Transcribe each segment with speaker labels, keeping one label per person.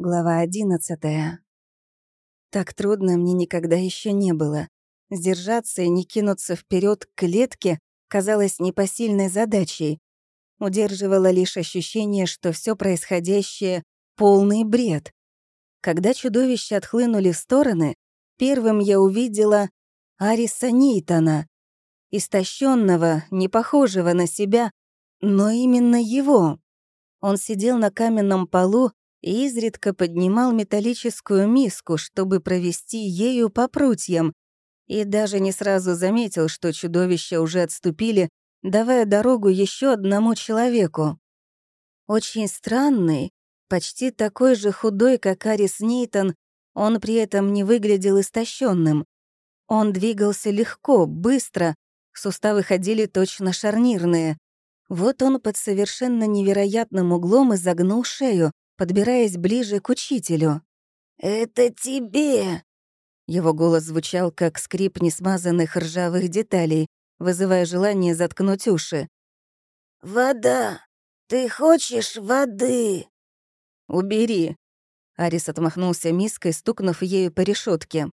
Speaker 1: Глава одиннадцатая. Так трудно мне никогда еще не было. Сдержаться и не кинуться вперед к клетке казалось непосильной задачей. Удерживало лишь ощущение, что все происходящее — полный бред. Когда чудовища отхлынули в стороны, первым я увидела Ариса Нейтона, истощенного, не похожего на себя, но именно его. Он сидел на каменном полу и изредка поднимал металлическую миску, чтобы провести ею по прутьям, и даже не сразу заметил, что чудовища уже отступили, давая дорогу еще одному человеку. Очень странный, почти такой же худой, как Арис Нейтон, он при этом не выглядел истощенным. Он двигался легко, быстро, суставы ходили точно шарнирные. Вот он под совершенно невероятным углом изогнул шею, подбираясь ближе к учителю.
Speaker 2: «Это тебе!»
Speaker 1: Его голос звучал, как скрип несмазанных ржавых деталей, вызывая желание заткнуть уши.
Speaker 2: «Вода! Ты хочешь воды?»
Speaker 1: «Убери!» Арис отмахнулся миской, стукнув ею по решетке.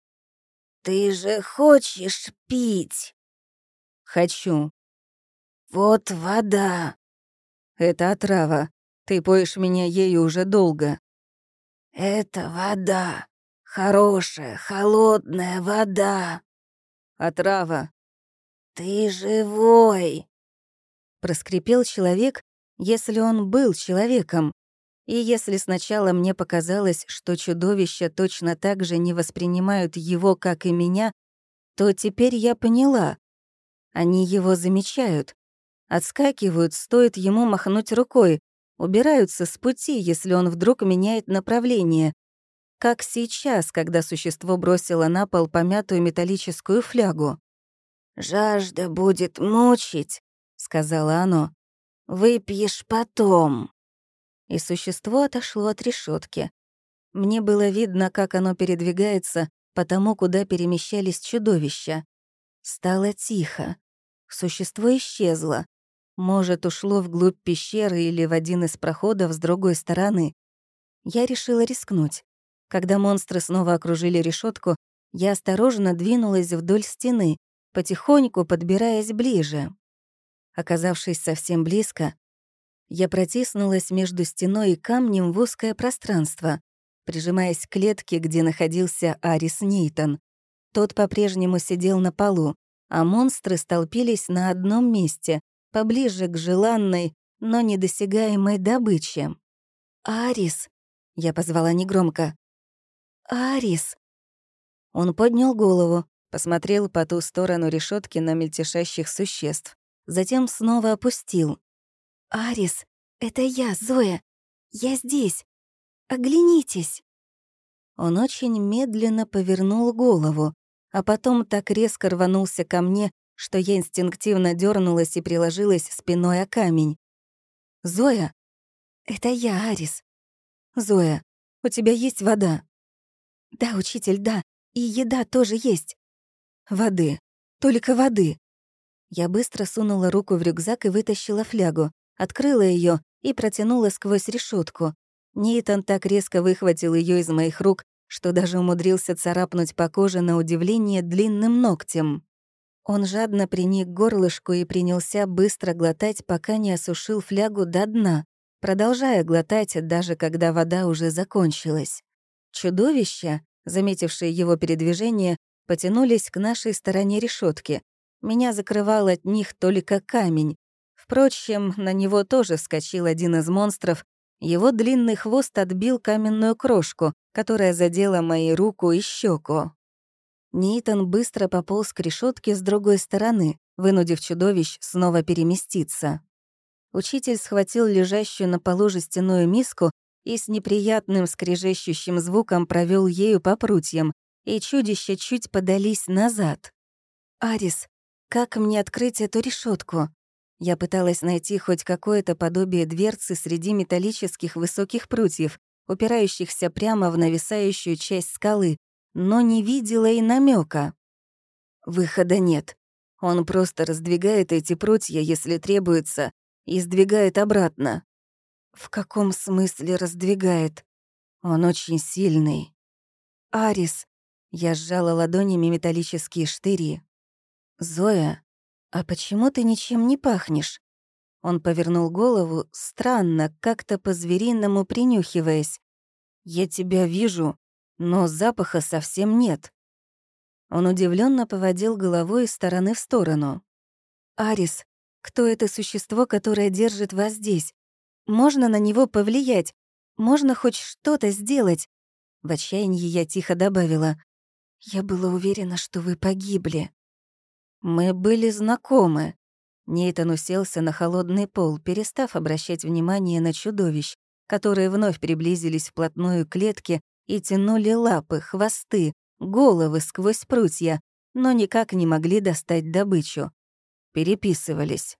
Speaker 2: «Ты же хочешь пить?»
Speaker 1: «Хочу».
Speaker 2: «Вот вода».
Speaker 1: «Это отрава. Ты поешь меня ею уже долго».
Speaker 2: «Это вода. Хорошая, холодная вода».
Speaker 1: «Отрава».
Speaker 2: «Ты живой!»
Speaker 1: Проскрипел человек, если он был человеком. И если сначала мне показалось, что чудовища точно так же не воспринимают его, как и меня, то теперь я поняла. Они его замечают. Отскакивают, стоит ему махнуть рукой, убираются с пути, если он вдруг меняет направление. Как сейчас, когда существо бросило на пол помятую металлическую флягу.
Speaker 2: «Жажда будет мучить», — сказала оно. «Выпьешь потом».
Speaker 1: И существо отошло от решетки. Мне было видно, как оно передвигается по тому, куда перемещались чудовища. Стало тихо. Существо исчезло. Может, ушло вглубь пещеры или в один из проходов с другой стороны. Я решила рискнуть. Когда монстры снова окружили решетку, я осторожно двинулась вдоль стены, потихоньку подбираясь ближе. Оказавшись совсем близко, я протиснулась между стеной и камнем в узкое пространство, прижимаясь к клетке, где находился Арис Нейтон. Тот по-прежнему сидел на полу, а монстры столпились на одном месте, поближе к желанной, но недосягаемой добыче. «Арис!» — я позвала негромко. «Арис!» Он поднял голову, посмотрел по ту сторону решетки на мельтешащих существ, затем снова опустил. «Арис, это я, Зоя! Я здесь! Оглянитесь!» Он очень медленно повернул голову, а потом так резко рванулся ко мне, что я инстинктивно дернулась и приложилась спиной о камень. «Зоя!» «Это я, Арис!» «Зоя, у тебя есть вода?» «Да, учитель, да, и еда тоже есть». «Воды, только воды». Я быстро сунула руку в рюкзак и вытащила флягу, открыла ее и протянула сквозь решетку. Нейтан так резко выхватил ее из моих рук, что даже умудрился царапнуть по коже на удивление длинным ногтем. Он жадно приник горлышку и принялся быстро глотать, пока не осушил флягу до дна, продолжая глотать, даже когда вода уже закончилась. Чудовища, заметившие его передвижение, потянулись к нашей стороне решетки. Меня закрывал от них только камень. Впрочем, на него тоже вскочил один из монстров. Его длинный хвост отбил каменную крошку, которая задела мою руку и щеку. Нейтан быстро пополз к решетке с другой стороны, вынудив чудовищ снова переместиться. Учитель схватил лежащую на полу жестяную миску и с неприятным скрежещущим звуком провел ею по прутьям, и чудища чуть подались назад. «Арис, как мне открыть эту решетку? Я пыталась найти хоть какое-то подобие дверцы среди металлических высоких прутьев, упирающихся прямо в нависающую часть скалы, но не видела и намека. Выхода нет. Он просто раздвигает эти прутья, если требуется, и сдвигает обратно. В каком смысле раздвигает? Он очень сильный. Арис. Я сжала ладонями металлические штыри. Зоя, а почему ты ничем не пахнешь? Он повернул голову, странно, как-то по-звериному принюхиваясь. «Я тебя вижу, но запаха совсем нет». Он удивленно поводил головой из стороны в сторону. «Арис, кто это существо, которое держит вас здесь? Можно на него повлиять? Можно хоть что-то сделать?» В отчаянии я тихо добавила. «Я была уверена, что вы погибли». «Мы были знакомы». Нейтан уселся на холодный пол, перестав обращать внимание на чудовищ, которые вновь приблизились вплотную к клетке и тянули лапы, хвосты, головы сквозь прутья, но никак не могли достать добычу. Переписывались.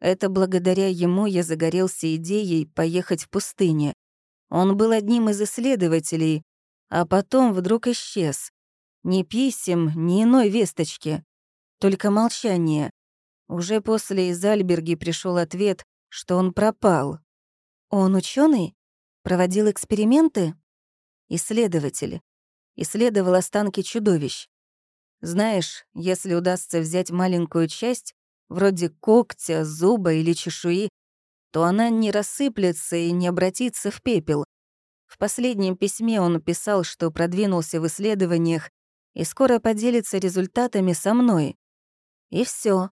Speaker 1: Это благодаря ему я загорелся идеей поехать в пустыне. Он был одним из исследователей, а потом вдруг исчез. Ни писем, ни иной весточки. Только молчание. Уже после из Альберги пришел ответ, что он пропал. Он ученый? Проводил эксперименты? Исследователь. Исследовал останки чудовищ. Знаешь, если удастся взять маленькую часть, вроде когтя, зуба или чешуи, то она не рассыплется и не обратится в пепел. В последнем письме он писал, что продвинулся в исследованиях и скоро поделится результатами со мной. И все.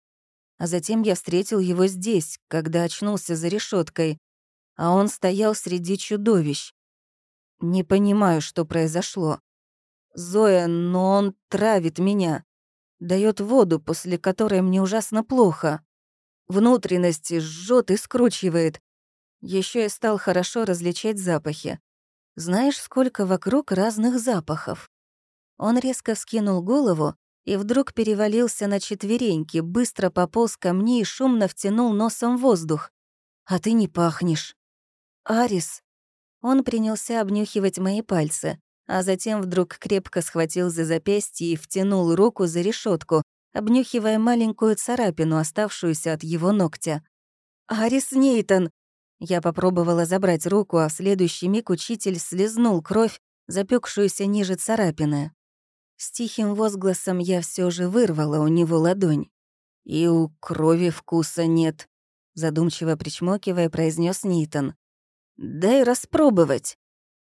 Speaker 1: А затем я встретил его здесь, когда очнулся за решеткой, а он стоял среди чудовищ. Не понимаю, что произошло. Зоя, но он травит меня. дает воду, после которой мне ужасно плохо. Внутренности жжет и скручивает. Еще я стал хорошо различать запахи. Знаешь, сколько вокруг разных запахов? Он резко вскинул голову и вдруг перевалился на четвереньки, быстро пополз ко мне и шумно втянул носом воздух. «А ты не пахнешь». «Арис». Он принялся обнюхивать мои пальцы, а затем вдруг крепко схватил за запястье и втянул руку за решетку, обнюхивая маленькую царапину, оставшуюся от его ногтя. «Арис Нейтон!» Я попробовала забрать руку, а в следующий миг учитель слезнул кровь, запекшуюся ниже царапины. С тихим возгласом я все же вырвала у него ладонь. «И у крови вкуса нет», — задумчиво причмокивая, произнес Нитон. «Дай распробовать».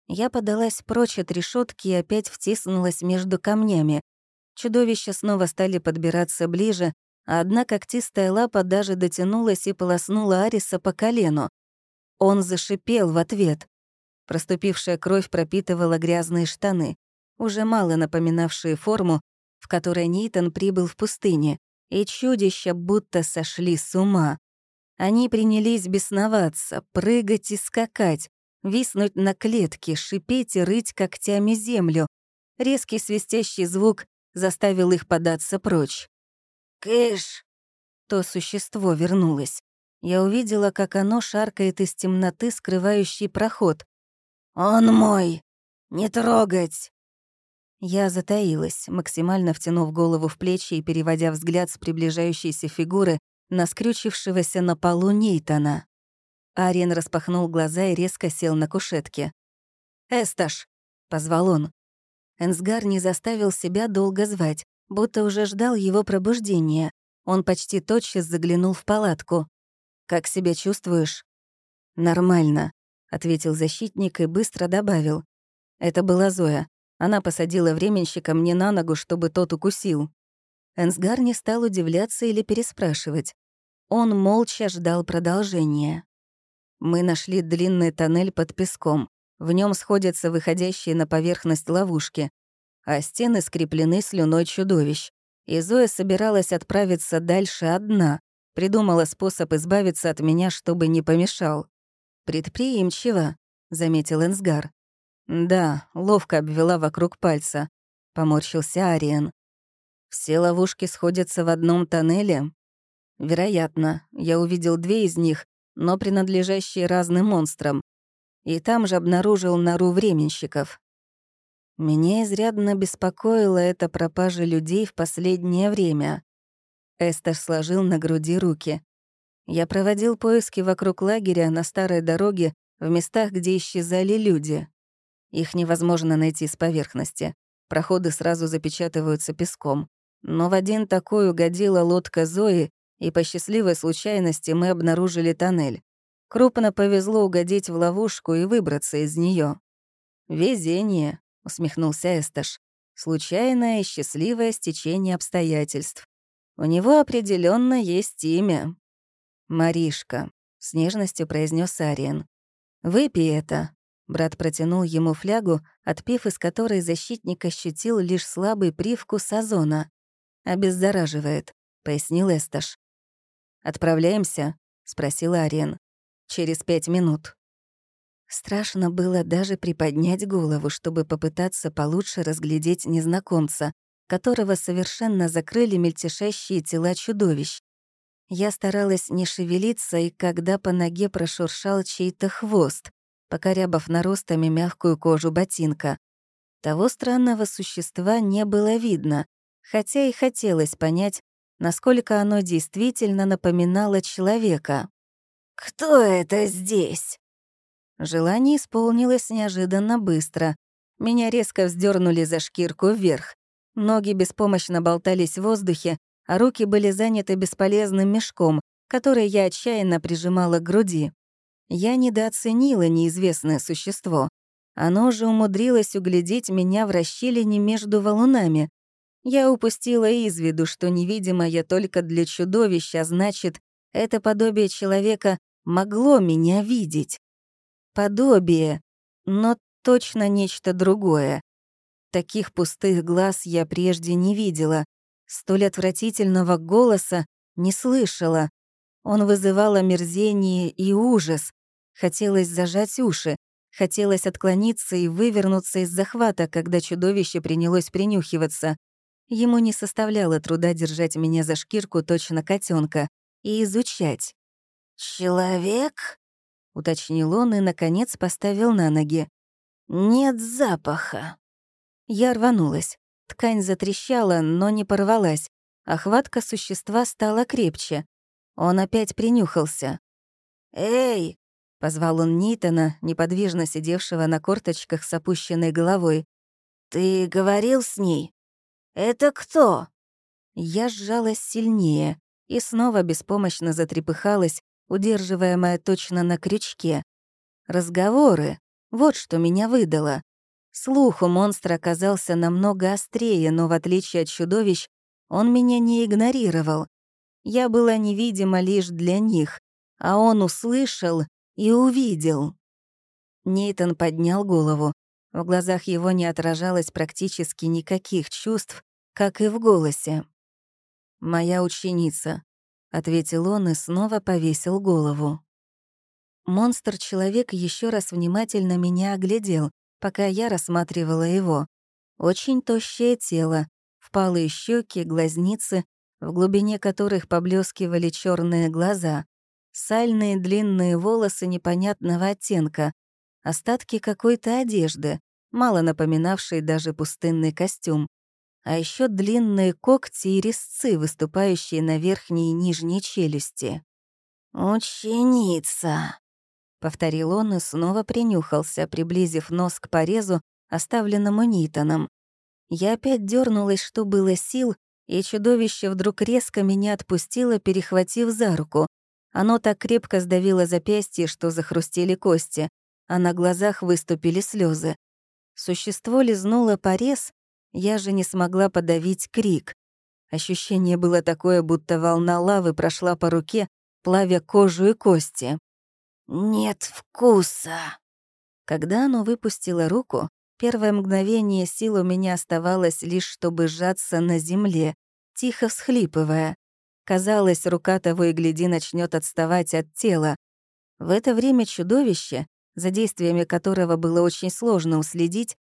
Speaker 1: Я подалась прочь от решетки и опять втиснулась между камнями. Чудовища снова стали подбираться ближе, а одна когтистая лапа даже дотянулась и полоснула Ариса по колену. Он зашипел в ответ. Проступившая кровь пропитывала грязные штаны уже мало напоминавшие форму, в которой Нейтан прибыл в пустыне, и чудища будто сошли с ума. Они принялись бесноваться, прыгать и скакать, виснуть на клетке, шипеть и рыть когтями землю. Резкий свистящий звук заставил их податься прочь.
Speaker 2: «Кыш!»
Speaker 1: То существо вернулось. Я увидела, как оно шаркает из темноты, скрывающий проход. «Он мой! Не трогать!» Я затаилась, максимально втянув голову в плечи и переводя взгляд с приближающейся фигуры на скрючившегося на полу Нейтана. Ариен распахнул глаза и резко сел на кушетке. «Эсташ!» — позвал он. Энсгар не заставил себя долго звать, будто уже ждал его пробуждения. Он почти тотчас заглянул в палатку. «Как себя чувствуешь?» «Нормально», — ответил защитник и быстро добавил. «Это была Зоя. Она посадила временщика мне на ногу, чтобы тот укусил. Энсгар не стал удивляться или переспрашивать. Он молча ждал продолжения. Мы нашли длинный тоннель под песком. В нем сходятся выходящие на поверхность ловушки, а стены скреплены слюной чудовищ. И Зоя собиралась отправиться дальше одна, придумала способ избавиться от меня, чтобы не помешал. «Предприимчиво», — заметил Энсгар. «Да, ловко обвела вокруг пальца», — поморщился Ариен. «Все ловушки сходятся в одном тоннеле?» «Вероятно. Я увидел две из них, но принадлежащие разным монстрам. И там же обнаружил нору временщиков. Меня изрядно беспокоила эта пропажа людей в последнее время. Эстер сложил на груди руки. Я проводил поиски вокруг лагеря на старой дороге в местах, где исчезали люди. Их невозможно найти с поверхности. Проходы сразу запечатываются песком. Но в один такой угодила лодка Зои, и по счастливой случайности мы обнаружили тоннель. Крупно повезло угодить в ловушку и выбраться из нее. «Везение», — усмехнулся Эсташ. «Случайное и счастливое стечение обстоятельств. У него определенно есть имя». «Маришка», — с нежностью произнес Ариен. «Выпей это». Брат протянул ему флягу, отпив из которой защитник ощутил лишь слабый привкус озона. «Обеззараживает», — пояснил Эсташ. «Отправляемся?» — спросил Ариен. «Через пять минут». Страшно было даже приподнять голову, чтобы попытаться получше разглядеть незнакомца, которого совершенно закрыли мельтешащие тела чудовищ. Я старалась не шевелиться, и когда по ноге прошуршал чей-то хвост, покорябав наростами мягкую кожу ботинка. Того странного существа не было видно, хотя и хотелось понять, насколько оно действительно напоминало человека.
Speaker 2: «Кто это здесь?»
Speaker 1: Желание исполнилось неожиданно быстро. Меня резко вздернули за шкирку вверх. Ноги беспомощно болтались в воздухе, а руки были заняты бесполезным мешком, который я отчаянно прижимала к груди. Я недооценила неизвестное существо. Оно же умудрилось углядеть меня в расщелине между валунами. Я упустила из виду, что невидимо я только для чудовища, значит, это подобие человека могло меня видеть. Подобие, но точно нечто другое. Таких пустых глаз я прежде не видела, столь отвратительного голоса не слышала. Он вызывал омерзение и ужас. Хотелось зажать уши, хотелось отклониться и вывернуться из захвата, когда чудовище принялось принюхиваться. Ему не составляло труда держать меня за шкирку точно котенка и изучать.
Speaker 2: «Человек?»
Speaker 1: — уточнил он и, наконец, поставил на ноги.
Speaker 2: «Нет запаха».
Speaker 1: Я рванулась. Ткань затрещала, но не порвалась. Охватка существа стала крепче. Он опять принюхался.
Speaker 2: «Эй!»
Speaker 1: — позвал он Нитона, неподвижно сидевшего на корточках с опущенной головой.
Speaker 2: «Ты говорил с ней? Это кто?»
Speaker 1: Я сжалась сильнее и снова беспомощно затрепыхалась, удерживаемая точно на крючке. Разговоры — вот что меня выдало. Слух у монстра оказался намного острее, но в отличие от чудовищ, он меня не игнорировал. Я была невидима лишь для них, а он услышал и увидел. Нейтон поднял голову. В глазах его не отражалось практически никаких чувств, как и в голосе. «Моя ученица», ответил он и снова повесил голову. Монстр-человек еще раз внимательно меня оглядел, пока я рассматривала его. Очень тощее тело, впалые щеки, глазницы, в глубине которых поблескивали черные глаза, сальные длинные волосы непонятного оттенка, остатки какой-то одежды, мало напоминавшей даже пустынный костюм, а еще длинные когти и резцы, выступающие на верхней и нижней челюсти.
Speaker 2: «Ученица», — повторил он и снова принюхался, приблизив нос к порезу, оставленному Нитоном.
Speaker 1: Я опять дернулась, что было сил, и чудовище вдруг резко меня отпустило, перехватив за руку. Оно так крепко сдавило запястье, что захрустели кости, а на глазах выступили слезы. Существо лизнуло порез, я же не смогла подавить крик. Ощущение было такое, будто волна лавы прошла по руке, плавя кожу и кости.
Speaker 2: «Нет вкуса!»
Speaker 1: Когда оно выпустило руку, первое мгновение сил у меня оставалось лишь, чтобы сжаться на земле, тихо всхлипывая. Казалось, рука того и гляди начнет отставать от тела. В это время чудовище, за действиями которого было очень сложно уследить,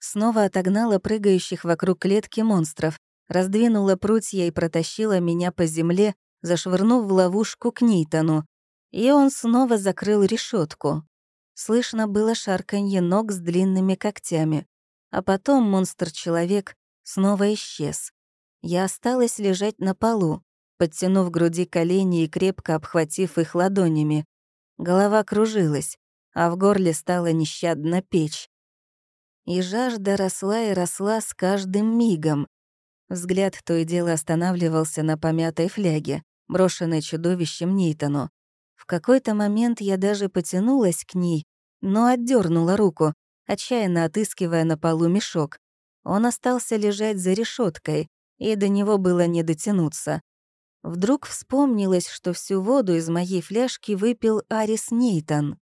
Speaker 1: Снова отогнала прыгающих вокруг клетки монстров, раздвинула прутья и протащила меня по земле, зашвырнув в ловушку к Нейтану. И он снова закрыл решетку. Слышно было шарканье ног с длинными когтями. А потом монстр-человек снова исчез. Я осталась лежать на полу, подтянув груди колени и крепко обхватив их ладонями. Голова кружилась, а в горле стала нещадно печь. и жажда росла и росла с каждым мигом. Взгляд то и дело останавливался на помятой фляге, брошенной чудовищем Нейтану. В какой-то момент я даже потянулась к ней, но отдернула руку, отчаянно отыскивая на полу мешок. Он остался лежать за решеткой, и до него было не дотянуться. Вдруг вспомнилось, что всю воду из моей фляжки выпил Арис Нейтан.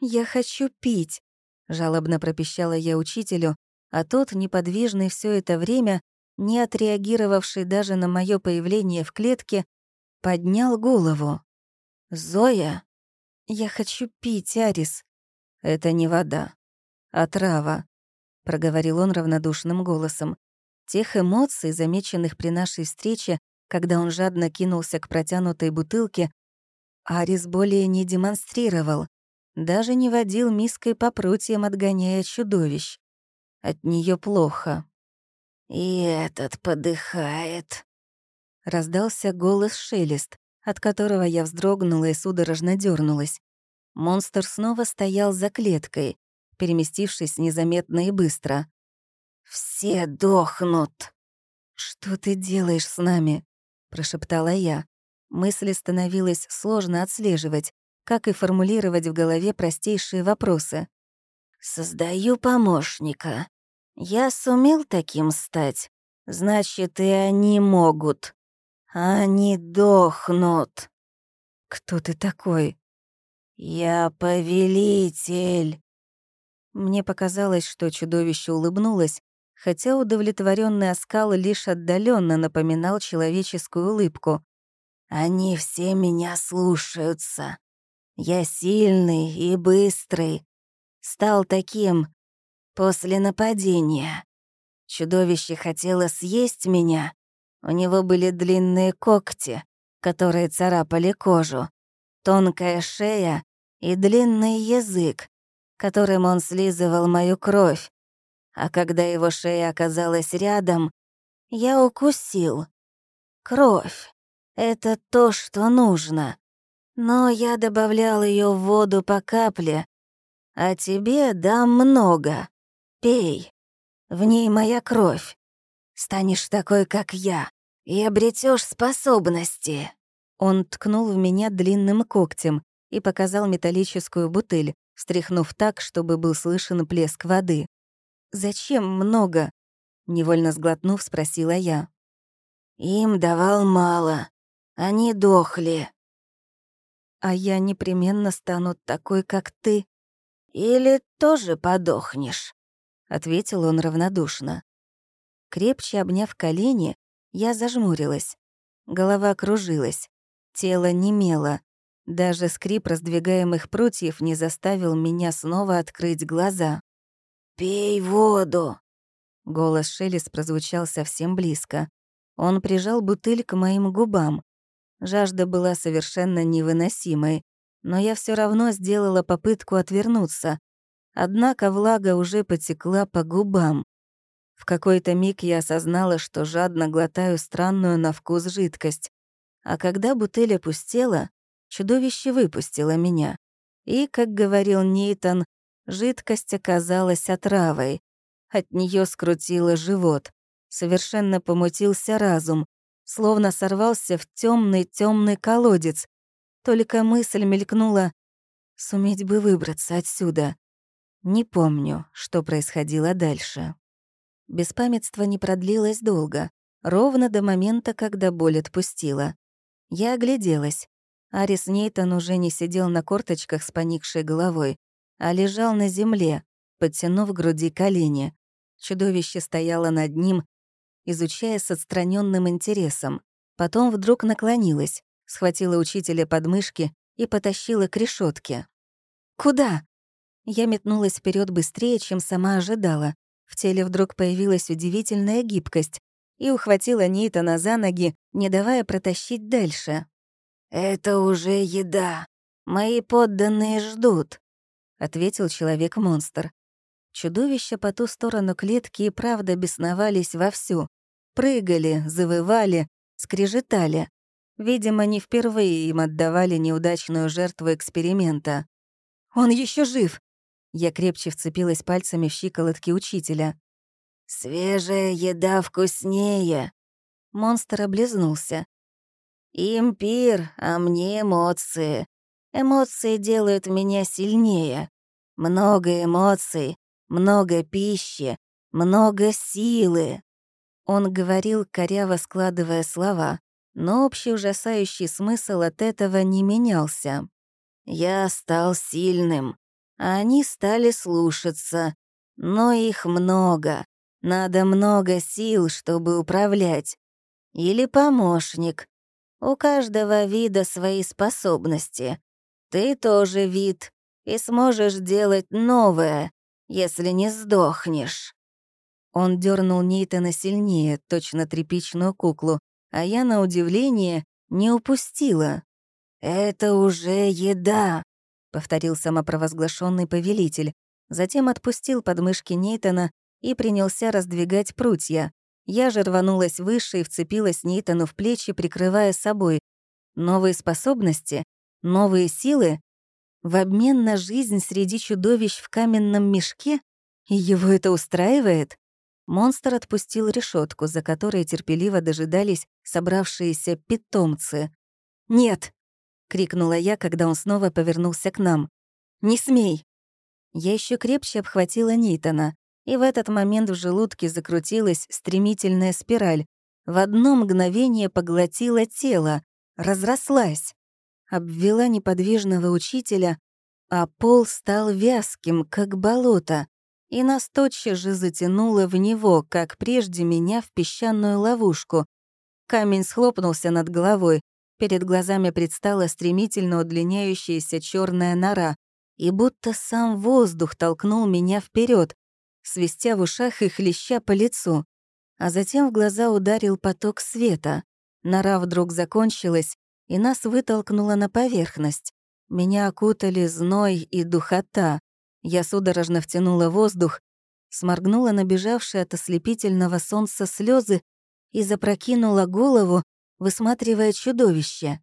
Speaker 1: «Я хочу пить», — жалобно пропищала я учителю, а тот, неподвижный все это время, не отреагировавший даже на мое появление в клетке, поднял голову. «Зоя?» «Я хочу пить, Арис». «Это не вода, а трава», — проговорил он равнодушным голосом. Тех эмоций, замеченных при нашей встрече, когда он жадно кинулся к протянутой бутылке, Арис более не демонстрировал, даже не водил миской по прутьям, отгоняя чудовищ. От нее плохо. «И этот подыхает», — раздался голос Шелест, от которого я вздрогнула и судорожно дернулась. Монстр снова стоял за клеткой, переместившись незаметно и быстро. «Все дохнут!» «Что ты делаешь с нами?» — прошептала я. Мысли становилось сложно отслеживать, как и формулировать в голове простейшие вопросы. «Создаю помощника. Я сумел таким стать, значит, и они могут. Они дохнут». «Кто ты такой?» «Я повелитель». Мне показалось, что чудовище улыбнулось, хотя удовлетворенный оскал лишь отдаленно напоминал человеческую улыбку. «Они все меня слушаются. Я сильный и быстрый. Стал таким после нападения. Чудовище хотело съесть меня. У него были длинные когти, которые царапали кожу, тонкая шея и длинный язык, которым он слизывал мою кровь а когда его шея оказалась рядом, я укусил. Кровь — это то, что нужно. Но я добавлял ее в воду по капле, а тебе дам много. Пей. В ней моя кровь. Станешь такой, как я, и обретешь способности». Он ткнул в меня длинным когтем и показал металлическую бутыль, встряхнув так, чтобы был слышен плеск воды. «Зачем много?» — невольно сглотнув, спросила я. «Им давал мало. Они дохли». «А я непременно стану такой, как ты?» «Или тоже подохнешь?» — ответил он равнодушно. Крепче обняв колени, я зажмурилась. Голова кружилась, тело немело. Даже скрип раздвигаемых прутьев не заставил меня снова открыть глаза. «Пей воду!» Голос Шелес прозвучал совсем близко. Он прижал бутыль к моим губам. Жажда была совершенно невыносимой, но я все равно сделала попытку отвернуться. Однако влага уже потекла по губам. В какой-то миг я осознала, что жадно глотаю странную на вкус жидкость. А когда бутыль опустела, чудовище выпустило меня. И, как говорил Нейтан, Жидкость оказалась отравой. От нее скрутило живот. Совершенно помутился разум, словно сорвался в темный темный колодец. Только мысль мелькнула «Суметь бы выбраться отсюда». Не помню, что происходило дальше. Беспамятство не продлилось долго, ровно до момента, когда боль отпустила. Я огляделась. Арис Нейтон уже не сидел на корточках с поникшей головой а лежал на земле, подтянув к груди колени. Чудовище стояло над ним, изучая с отстраненным интересом. Потом вдруг наклонилась, схватила учителя под мышки и потащила к решетке. «Куда?» Я метнулась вперед быстрее, чем сама ожидала. В теле вдруг появилась удивительная гибкость и ухватила Нейтана за ноги, не давая протащить дальше. «Это уже еда. Мои подданные ждут», — ответил человек-монстр. Чудовища по ту сторону клетки и правда бесновались вовсю. Прыгали, завывали, скрежетали. Видимо, не впервые им отдавали неудачную жертву эксперимента. «Он еще жив!» Я крепче вцепилась пальцами в щиколотки учителя.
Speaker 2: «Свежая еда вкуснее!»
Speaker 1: Монстр облизнулся.
Speaker 2: «Импир, а мне эмоции. Эмоции делают меня сильнее. Много эмоций, много пищи, много силы».
Speaker 1: Он говорил, коряво складывая слова, но общий ужасающий смысл от этого не менялся.
Speaker 2: «Я стал сильным, а они стали слушаться, но их много. Надо много сил, чтобы управлять. Или помощник. У каждого вида свои способности. Ты тоже вид, и сможешь делать новое, если не сдохнешь».
Speaker 1: Он дернул Нейтана сильнее, точно тряпичную куклу, а я, на удивление, не упустила.
Speaker 2: «Это уже еда», —
Speaker 1: повторил самопровозглашенный повелитель. Затем отпустил подмышки Нейтана и принялся раздвигать прутья. Я же рванулась выше и вцепилась Нейтану в плечи, прикрывая собой. Новые способности, новые силы. В обмен на жизнь среди чудовищ в каменном мешке? И его это устраивает? Монстр отпустил решетку, за которой терпеливо дожидались собравшиеся питомцы. «Нет!» — крикнула я, когда он снова повернулся к нам. «Не смей!» Я еще крепче обхватила Нейтана, и в этот момент в желудке закрутилась стремительная спираль. В одно мгновение поглотила тело, разрослась, обвела неподвижного учителя, а пол стал вязким, как болото, и нас тотчас же затянуло в него, как прежде меня в песчаную ловушку. Камень схлопнулся над головой, перед глазами предстала стремительно удлиняющаяся черная нора, и будто сам воздух толкнул меня вперед, свистя в ушах и хлеща по лицу. А затем в глаза ударил поток света. Нора вдруг закончилась, и нас вытолкнуло на поверхность. Меня окутали зной и духота. Я судорожно втянула воздух, сморгнула набежавшие от ослепительного солнца слезы и запрокинула голову, высматривая чудовище.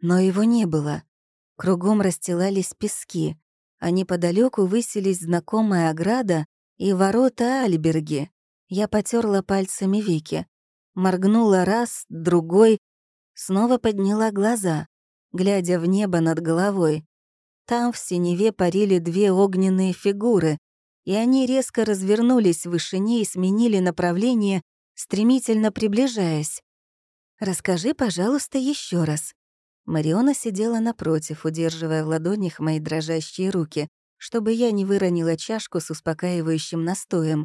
Speaker 1: Но его не было. Кругом расстилались пески, а неподалеку высились знакомая ограда и ворота Альберги. Я потерла пальцами веки. Моргнула раз, другой, снова подняла глаза, глядя в небо над головой. Там в синеве парили две огненные фигуры, и они резко развернулись в вышине и сменили направление, стремительно приближаясь. «Расскажи, пожалуйста, еще раз». Мариона сидела напротив, удерживая в ладонях мои дрожащие руки, чтобы я не выронила чашку с успокаивающим настоем.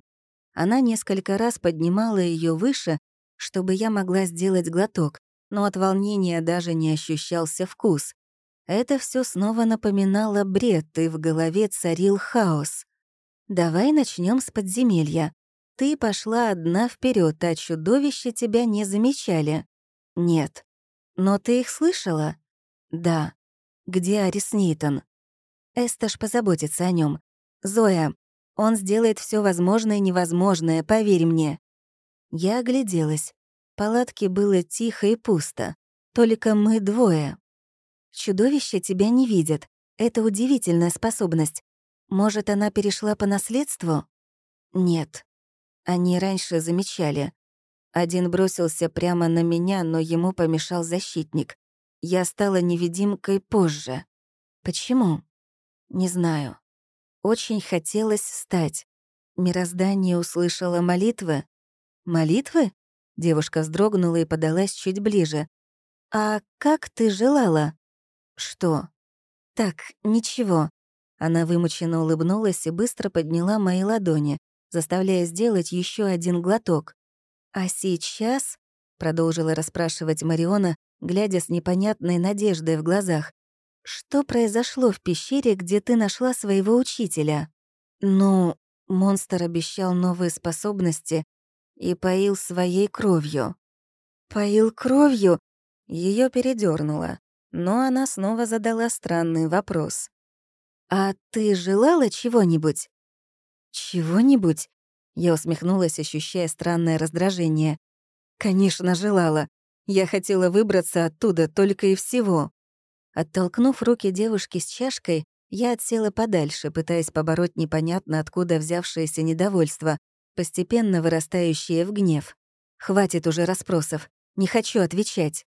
Speaker 1: Она несколько раз поднимала ее выше, чтобы я могла сделать глоток, но от волнения даже не ощущался вкус. Это все снова напоминало бред, и в голове царил хаос. «Давай начнем с подземелья. Ты пошла одна вперед, а чудовища тебя не замечали». «Нет». «Но ты их слышала?» «Да». «Где Арис Нейтон?» Эсташ позаботится о нем. «Зоя, он сделает все возможное и невозможное, поверь мне». Я огляделась. В палатке было тихо и пусто. Только мы двое. Чудовища тебя не видят. Это удивительная способность. Может, она перешла по наследству? Нет. Они раньше замечали. Один бросился прямо на меня, но ему помешал защитник. Я стала невидимкой позже. Почему? Не знаю. Очень хотелось стать. Мироздание услышало молитвы. Молитвы? Девушка вздрогнула и подалась чуть ближе. «А как ты желала?» «Что?» «Так, ничего». Она вымученно улыбнулась и быстро подняла мои ладони, заставляя сделать еще один глоток. «А сейчас?» — продолжила расспрашивать Мариона, глядя с непонятной надеждой в глазах. «Что произошло в пещере, где ты нашла своего учителя?» «Ну, монстр обещал новые способности и поил своей кровью». «Поил кровью?» Ее передернуло но она снова задала странный вопрос. «А ты желала чего-нибудь?» «Чего-нибудь?» Я усмехнулась, ощущая странное раздражение. «Конечно, желала. Я хотела выбраться оттуда только и всего». Оттолкнув руки девушки с чашкой, Я отсела подальше, пытаясь побороть непонятно откуда взявшееся недовольство, постепенно вырастающее в гнев. «Хватит уже расспросов. Не хочу отвечать».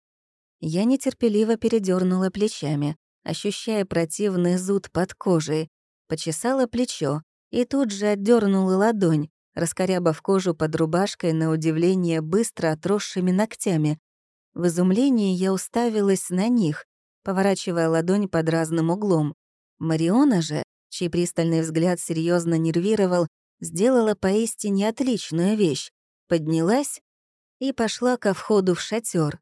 Speaker 1: Я нетерпеливо передернула плечами, ощущая противный зуд под кожей, почесала плечо и тут же отдернула ладонь, раскорябав кожу под рубашкой на удивление быстро отросшими ногтями. В изумлении я уставилась на них, поворачивая ладонь под разным углом. Мариона же, чей пристальный взгляд серьезно нервировал, сделала поистине отличную вещь. Поднялась и пошла ко входу в шатер.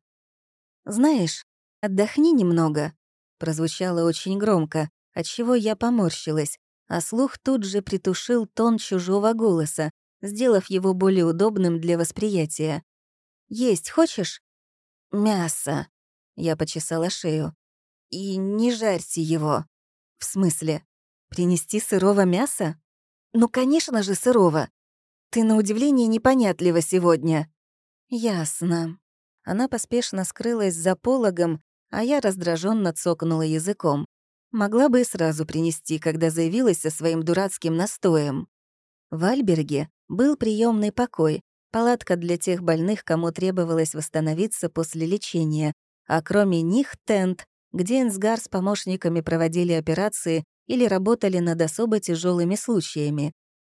Speaker 1: «Знаешь, отдохни немного», — прозвучало очень громко, отчего я поморщилась, а слух тут же притушил тон чужого голоса, сделав его более удобным для восприятия. «Есть хочешь?» «Мясо», — я почесала шею. «И не жарьте его». «В смысле? Принести сырого мяса?» «Ну, конечно же, сырого. Ты, на удивление, непонятлива сегодня». «Ясно». Она поспешно скрылась за пологом, а я раздраженно цокнула языком. Могла бы и сразу принести, когда заявилась со своим дурацким настоем. В Альберге был приемный покой, палатка для тех больных, кому требовалось восстановиться после лечения, а кроме них — тент, где Энсгар с помощниками проводили операции или работали над особо тяжелыми случаями.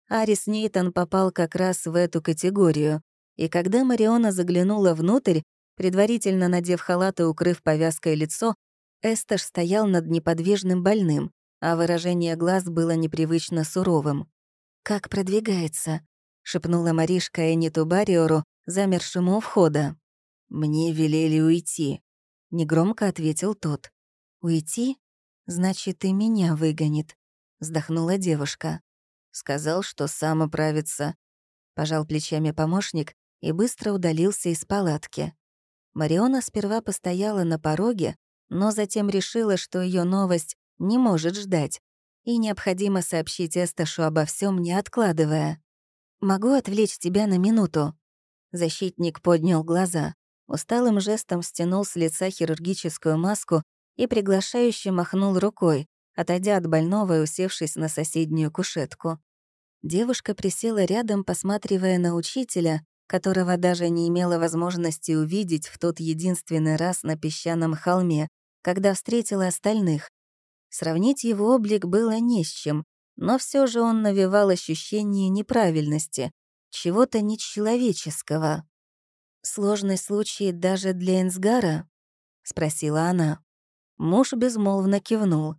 Speaker 1: Арис Нейтон попал как раз в эту категорию, и когда Мариона заглянула внутрь, предварительно надев халат и укрыв повязкой лицо, Эсташ стоял над неподвижным больным, а выражение глаз было непривычно суровым. «Как продвигается?» — шепнула Маришка Эниту Бариору, замершему у входа. «Мне велели уйти», — негромко ответил тот. «Уйти? Значит, и меня выгонит», — вздохнула девушка. Сказал, что сам оправится. Пожал плечами помощник и быстро удалился из палатки. Мариона сперва постояла на пороге, но затем решила, что ее новость не может ждать, и необходимо сообщить Эсташу обо всем, не откладывая. «Могу отвлечь тебя на минуту?» Защитник поднял глаза, усталым жестом стянул с лица хирургическую маску и приглашающе махнул рукой, отойдя от больного и усевшись на соседнюю кушетку. Девушка присела рядом, посматривая на учителя, которого даже не имела возможности увидеть в тот единственный раз на песчаном холме, когда встретила остальных, Сравнить его облик было не с чем, но все же он навевал ощущение неправильности, чего-то нечеловеческого. «Сложный случай даже для Энсгара?» — спросила она. Муж безмолвно кивнул.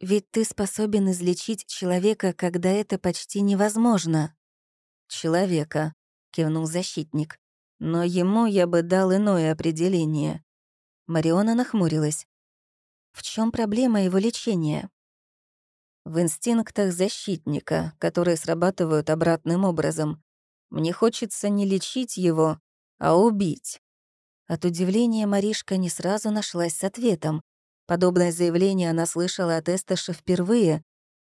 Speaker 1: «Ведь ты способен излечить человека, когда это почти невозможно». «Человека», — кивнул защитник. «Но ему я бы дал иное определение». Мариона нахмурилась. В чем проблема его лечения? В инстинктах защитника, которые срабатывают обратным образом. Мне хочется не лечить его, а убить. От удивления Маришка не сразу нашлась с ответом. Подобное заявление она слышала от Эсташа впервые.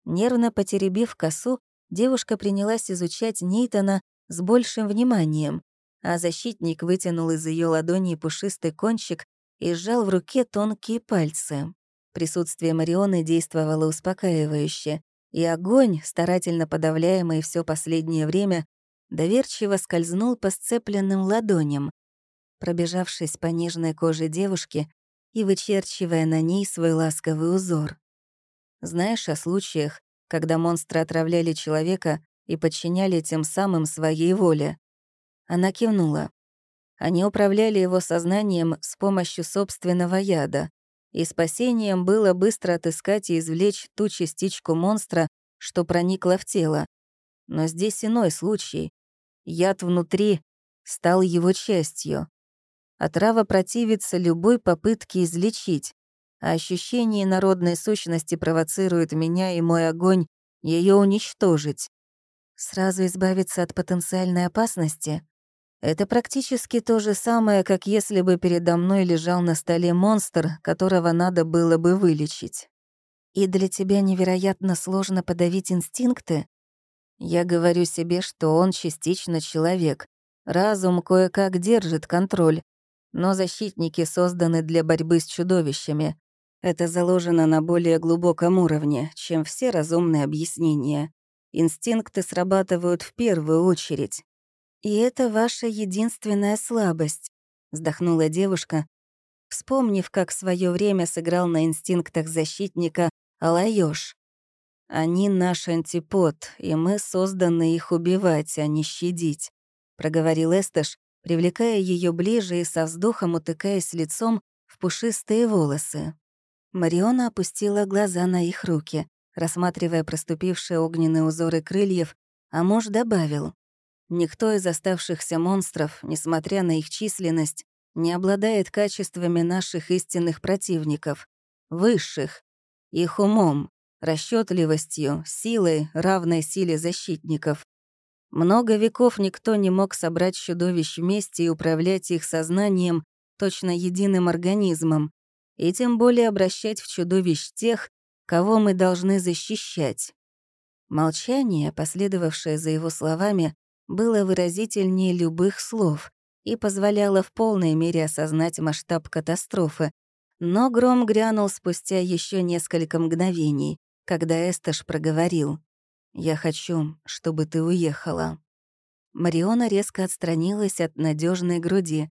Speaker 1: Нервно потеребив косу, девушка принялась изучать Нейтона с большим вниманием, а защитник вытянул из ее ладони пушистый кончик и сжал в руке тонкие пальцы. Присутствие Марионы действовало успокаивающе, и огонь, старательно подавляемый все последнее время, доверчиво скользнул по сцепленным ладоням, пробежавшись по нежной коже девушки и вычерчивая на ней свой ласковый узор. Знаешь о случаях, когда монстры отравляли человека и подчиняли тем самым своей воле? Она кивнула. Они управляли его сознанием с помощью собственного яда, и спасением было быстро отыскать и извлечь ту частичку монстра, что проникла в тело. Но здесь иной случай. Яд внутри стал его частью. Отрава противится любой попытке излечить, а ощущение народной сущности провоцирует меня и мой огонь ее уничтожить. Сразу избавиться от потенциальной опасности? Это практически то же самое, как если бы передо мной лежал на столе монстр, которого надо было бы вылечить. И для тебя невероятно сложно подавить инстинкты? Я говорю себе, что он частично человек. Разум кое-как держит контроль, но защитники созданы для борьбы с чудовищами. Это заложено на более глубоком уровне, чем все разумные объяснения. Инстинкты срабатывают в первую очередь. «И это ваша единственная слабость», — вздохнула девушка, вспомнив, как в свое время сыграл на инстинктах защитника Алайош. «Они наш антипод, и мы созданы их убивать, а не щадить», — проговорил Эстеш, привлекая ее ближе и со вздохом утыкаясь лицом в пушистые волосы. Мариона опустила глаза на их руки, рассматривая проступившие огненные узоры крыльев, а муж добавил. «Никто из оставшихся монстров, несмотря на их численность, не обладает качествами наших истинных противников, высших, их умом, расчетливостью, силой, равной силе защитников. Много веков никто не мог собрать чудовищ вместе и управлять их сознанием точно единым организмом, и тем более обращать в чудовищ тех, кого мы должны защищать. Молчание, последовавшее за его словами, было выразительнее любых слов и позволяло в полной мере осознать масштаб катастрофы, но гром грянул спустя еще несколько мгновений когда Эсташ проговорил «Я хочу, чтобы ты уехала». Мариона резко отстранилась от надежной груди,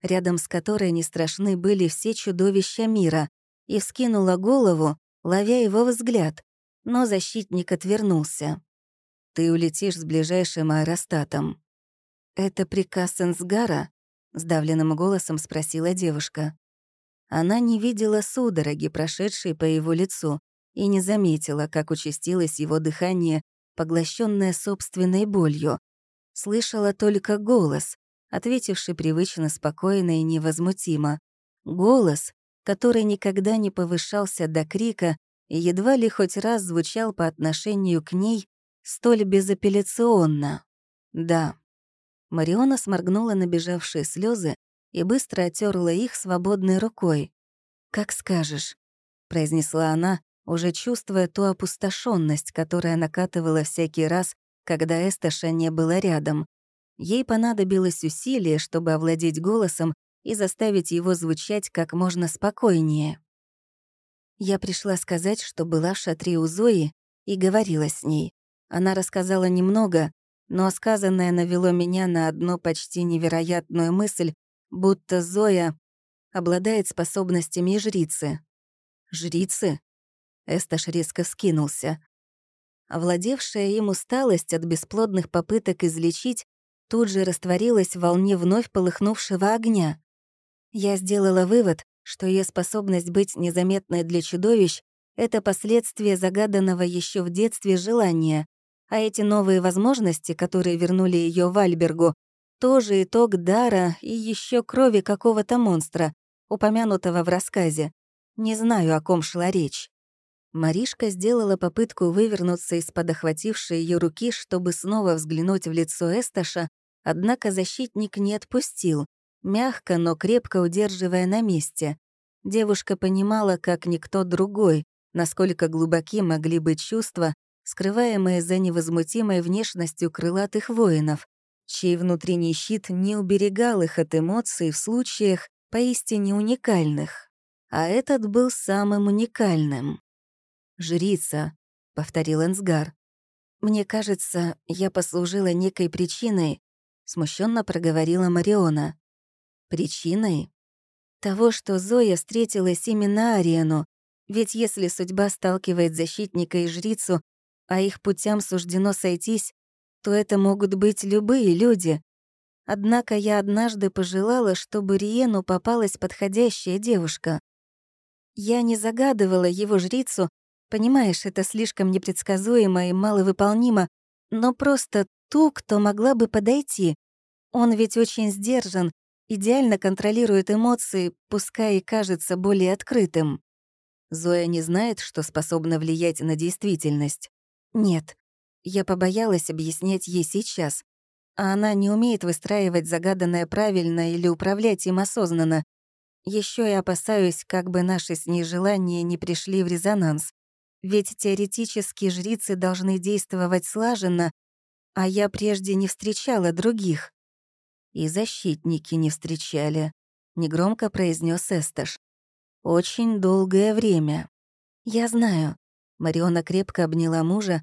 Speaker 1: рядом с которой не страшны были все чудовища мира, и вскинула голову, ловя его взгляд, но защитник отвернулся. «Ты улетишь с ближайшим аэростатом». «Это приказ Энсгара?» — сдавленным голосом спросила девушка. Она не видела судороги, прошедшей по его лицу, и не заметила, как участилось его дыхание, поглощенное собственной болью. Слышала только голос, ответивший привычно спокойно и невозмутимо. Голос, который никогда не повышался до крика и едва ли хоть раз звучал по отношению к ней столь безапелляционно. «Да». Мариона сморгнула набежавшие слезы и быстро отерла их свободной рукой. «Как скажешь», — произнесла она, уже чувствуя ту опустошенность, которая накатывала всякий раз, когда Эсташа не было рядом. Ей понадобилось усилие, чтобы овладеть голосом и заставить его звучать как можно спокойнее. Я пришла сказать, что была в шатре у Зои и говорила с ней. Она рассказала немного, но сказанное навело меня на одну почти невероятную мысль, будто Зоя обладает способностями жрицы. Жрицы? Эсташ резко вскинулся. Овладевшая им усталость от бесплодных попыток излечить тут же растворилась в волне вновь полыхнувшего огня. Я сделала вывод, что ее способность быть незаметной для чудовищ — это последствие загаданного еще в детстве желания, а эти новые возможности, которые вернули ее в Альбергу, тоже итог дара и еще крови какого-то монстра, упомянутого в рассказе. Не знаю, о ком шла речь. Маришка сделала попытку вывернуться из-под охватившей ее руки, чтобы снова взглянуть в лицо Эсташа, однако защитник не отпустил, мягко, но крепко удерживая на месте. Девушка понимала, как никто другой, насколько глубоки могли быть чувства, скрываемые за невозмутимой внешностью крылатых воинов, чей внутренний щит не уберегал их от эмоций в случаях поистине уникальных. А этот был самым уникальным. «Жрица», — повторил Энсгар. «Мне кажется, я послужила некой причиной», — смущенно проговорила Мариона. «Причиной?» «Того, что Зоя встретилась именно Ариену, ведь если судьба сталкивает защитника и жрицу, а их путям суждено сойтись, то это могут быть любые люди. Однако я однажды пожелала, чтобы Риену попалась подходящая девушка. Я не загадывала его жрицу, Понимаешь, это слишком непредсказуемо и маловыполнимо, но просто ту, кто могла бы подойти. Он ведь очень сдержан, идеально контролирует эмоции, пускай и кажется более открытым. Зоя не знает, что способна влиять на действительность. Нет, я побоялась объяснять ей сейчас. А она не умеет выстраивать загаданное правильно или управлять им осознанно. Еще я опасаюсь, как бы наши с ней желания не пришли в резонанс. Ведь теоретически жрицы должны действовать слаженно, а я прежде не встречала других. И защитники не встречали, негромко произнес Эсташ. Очень долгое время. Я знаю. Мариона крепко обняла мужа,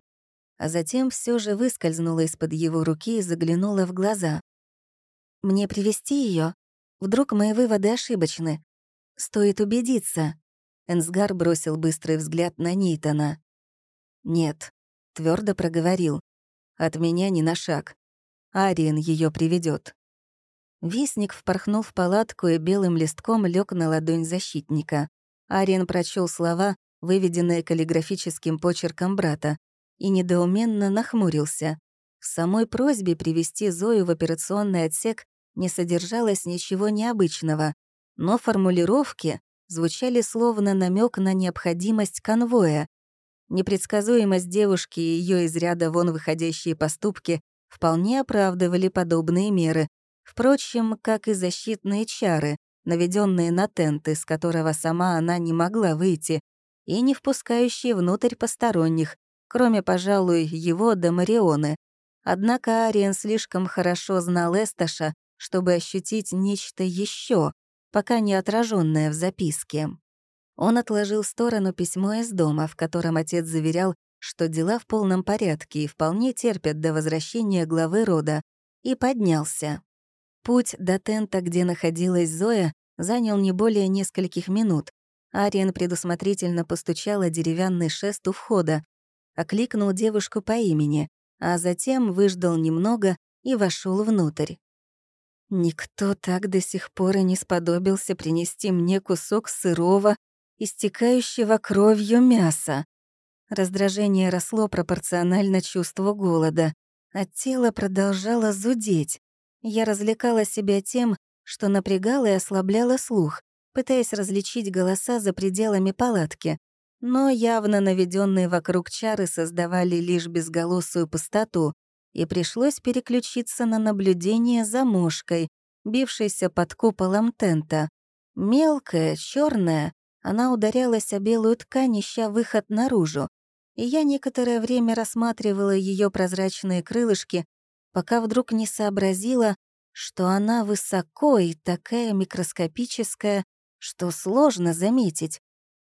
Speaker 1: а затем все же выскользнула из-под его руки и заглянула в глаза. «Мне привести ее? Вдруг мои выводы ошибочны? Стоит убедиться». Энсгар бросил быстрый взгляд на Нейтана. «Нет», — твердо проговорил. «От меня ни на шаг. Ариен ее приведет. Вестник впорхнул в палатку и белым листком лег на ладонь защитника. Ариен прочел слова, выведенные каллиграфическим почерком брата, и недоуменно нахмурился. В самой просьбе привести Зою в операционный отсек не содержалось ничего необычного, но формулировки звучали словно намек на необходимость конвоя. Непредсказуемость девушки и ее из ряда вон выходящие поступки вполне оправдывали подобные меры, впрочем, как и защитные чары, наведенные на тент, из которого сама она не могла выйти, и не впускающие внутрь посторонних, кроме, пожалуй, его до Марионы. Однако Ариен слишком хорошо знал Эсташа, чтобы ощутить нечто еще, пока не отраженное в записке. Он отложил в сторону письмо из дома, в котором отец заверял, что дела в полном порядке и вполне терпят до возвращения главы рода, и поднялся. Путь до тента, где находилась Зоя, занял не более нескольких минут. Ариен предусмотрительно постучала деревянный шест у входа, окликнул девушку по имени, а затем выждал немного и вошел внутрь. Никто так до сих пор и не сподобился принести мне кусок сырого, истекающего кровью мяса. Раздражение росло пропорционально чувству голода, а тело продолжало зудеть. Я развлекала себя тем, что напрягала и ослабляла слух, пытаясь различить голоса за пределами палатки. Но явно наведенные вокруг чары создавали лишь безголосую пустоту, и пришлось переключиться на наблюдение за мушкой, бившейся под куполом тента. Мелкая, черная, она ударялась о белую ткань, ища выход наружу и я некоторое время рассматривала ее прозрачные крылышки, пока вдруг не сообразила, что она высоко и такая микроскопическая, что сложно заметить.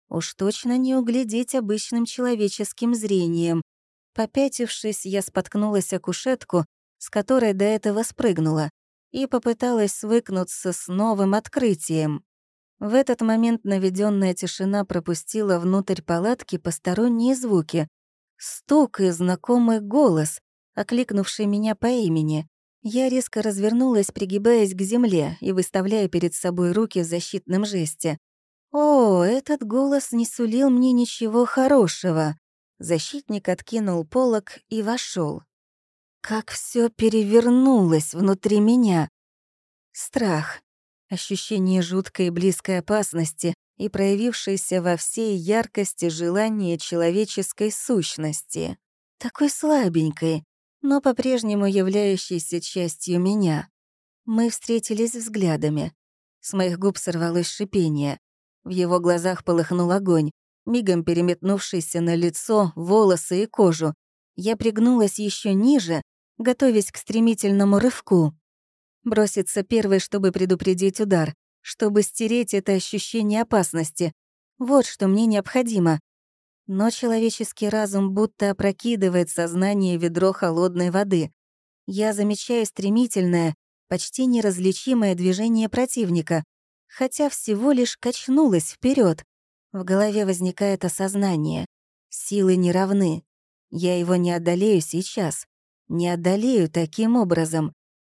Speaker 1: Уж точно не углядеть обычным человеческим зрением. Попятившись, я споткнулась о кушетку, с которой до этого спрыгнула, и попыталась свыкнуться с новым открытием. В этот момент наведенная тишина пропустила внутрь палатки посторонние звуки. Стук и знакомый голос, окликнувший меня по имени. Я резко развернулась, пригибаясь к земле и выставляя перед собой руки в защитном жесте. О, этот голос не сулил мне ничего хорошего. Защитник откинул полог и вошел. Как все перевернулось внутри меня. Страх, ощущение жуткой и близкой опасности и проявившееся во всей яркости желание человеческой сущности. Такой слабенькой, но по-прежнему являющейся частью меня. Мы встретились взглядами. С моих губ сорвалось шипение. В его глазах полыхнул огонь, мигом переметнувшийся на лицо, волосы и кожу. Я пригнулась еще ниже, готовясь к стремительному рывку. Броситься первой, чтобы предупредить удар, чтобы стереть это ощущение опасности. Вот что мне необходимо. Но человеческий разум будто опрокидывает сознание ведро холодной воды. Я замечаю стремительное, почти неразличимое движение противника, хотя всего лишь качнулась вперед. В голове возникает осознание. Силы не равны. Я его не одолею сейчас. Не одолею таким образом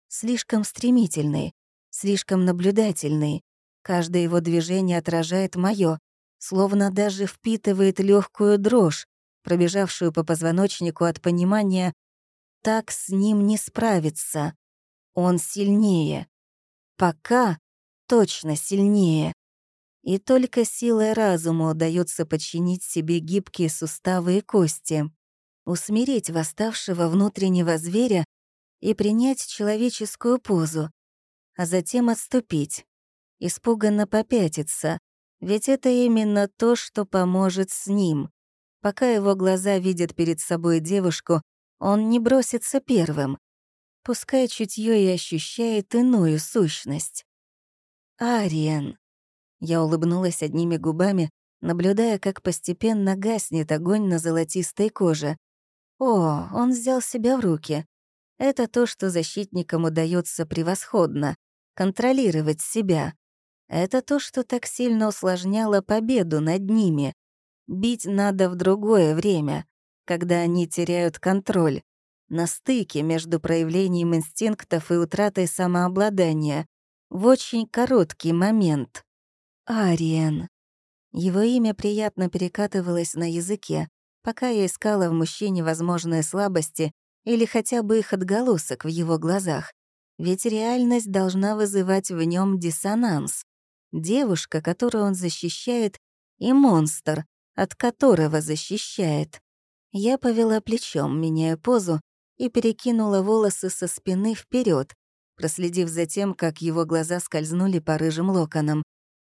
Speaker 1: слишком стремительный, слишком наблюдательный. Каждое его движение отражает моё, словно даже впитывает легкую дрожь, пробежавшую по позвоночнику от понимания «так с ним не справиться». Он сильнее. Пока точно сильнее. И только силой разума удается подчинить себе гибкие суставы и кости, усмирить восставшего внутреннего зверя и принять человеческую позу, а затем отступить, испуганно попятиться, ведь это именно то, что поможет с ним. Пока его глаза видят перед собой девушку, он не бросится первым, пускай чутье и ощущает иную сущность. Ариен. Я улыбнулась одними губами, наблюдая, как постепенно гаснет огонь на золотистой коже. О, он взял себя в руки. Это то, что защитникам удается превосходно — контролировать себя. Это то, что так сильно усложняло победу над ними. Бить надо в другое время, когда они теряют контроль, на стыке между проявлением инстинктов и утратой самообладания, в очень короткий момент. Ариен. Его имя приятно перекатывалось на языке, пока я искала в мужчине возможные слабости или хотя бы их отголосок в его глазах. Ведь реальность должна вызывать в нем диссонанс. Девушка, которую он защищает, и монстр, от которого защищает. Я повела плечом, меняя позу, и перекинула волосы со спины вперед, проследив за тем, как его глаза скользнули по рыжим локонам.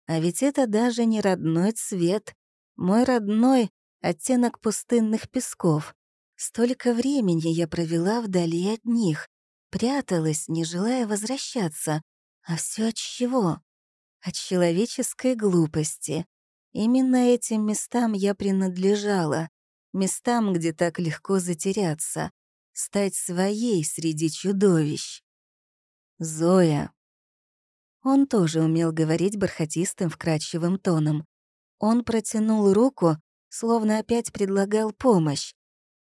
Speaker 1: А ведь это даже не родной цвет. Мой родной оттенок пустынных песков. Столько времени я провела вдали от них, пряталась, не желая возвращаться. А все от чего? От человеческой глупости. Именно этим местам я принадлежала, местам, где так легко затеряться, стать своей среди чудовищ. Зоя. Он тоже умел говорить бархатистым, вкрадчивым тоном. Он протянул руку, словно опять предлагал помощь,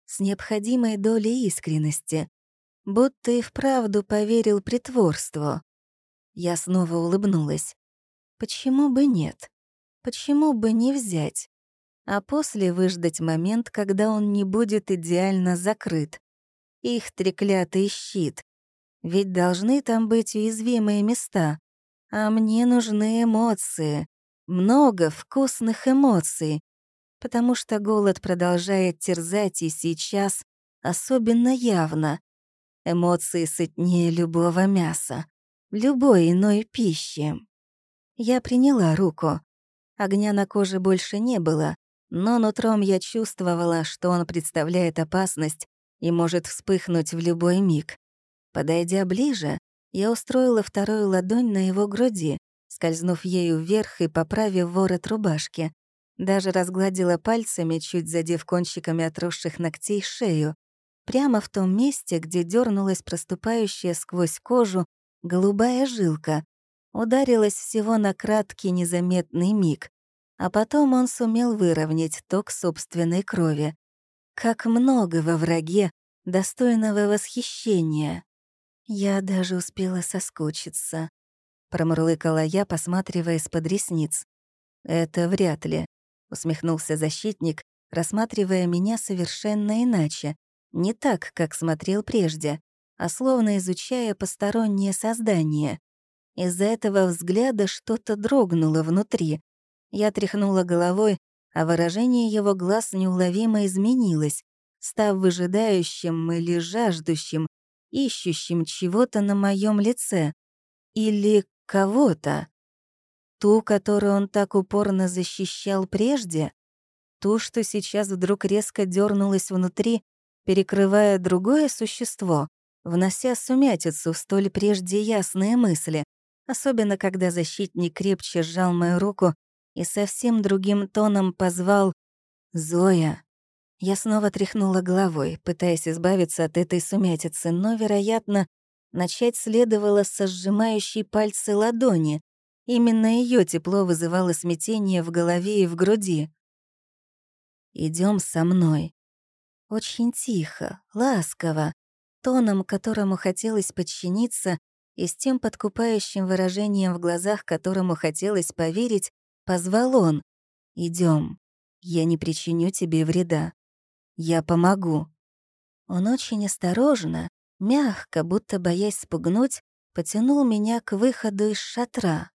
Speaker 1: с необходимой долей искренности, будто и вправду поверил притворству. Я снова улыбнулась. Почему бы нет? Почему бы не взять? А после выждать момент, когда он не будет идеально закрыт. Их треклятый щит. Ведь должны там быть уязвимые места. А мне нужны эмоции. Много вкусных эмоций потому что голод продолжает терзать и сейчас особенно явно. Эмоции сытнее любого мяса, любой иной пищи. Я приняла руку. Огня на коже больше не было, но нутром я чувствовала, что он представляет опасность и может вспыхнуть в любой миг. Подойдя ближе, я устроила вторую ладонь на его груди, скользнув ею вверх и поправив ворот рубашки. Даже разгладила пальцами, чуть задев кончиками отросших ногтей шею, прямо в том месте, где дернулась проступающая сквозь кожу голубая жилка. Ударилась всего на краткий незаметный миг, а потом он сумел выровнять ток собственной крови. Как много во враге достойного восхищения. Я даже успела соскучиться. Промурлыкала я, посматривая из-под ресниц. Это вряд ли усмехнулся защитник, рассматривая меня совершенно иначе, не так, как смотрел прежде, а словно изучая постороннее создание. Из-за этого взгляда что-то дрогнуло внутри. Я тряхнула головой, а выражение его глаз неуловимо изменилось, став выжидающим или жаждущим, ищущим чего-то на моем лице. Или кого-то. Ту, которую он так упорно защищал прежде? Ту, что сейчас вдруг резко дернулась внутри, перекрывая другое существо, внося сумятицу в столь прежде ясные мысли, особенно когда защитник крепче сжал мою руку и совсем другим тоном позвал «Зоя». Я снова тряхнула головой, пытаясь избавиться от этой сумятицы, но, вероятно, начать следовало со сжимающей пальцы ладони, Именно ее тепло вызывало смятение в голове и в груди. Идем со мной. Очень тихо, ласково, тоном, которому хотелось подчиниться, и с тем подкупающим выражением в глазах, которому хотелось поверить, позвал он. Идем. Я не причиню тебе вреда. Я помогу». Он очень осторожно, мягко, будто боясь спугнуть, потянул меня к выходу из шатра.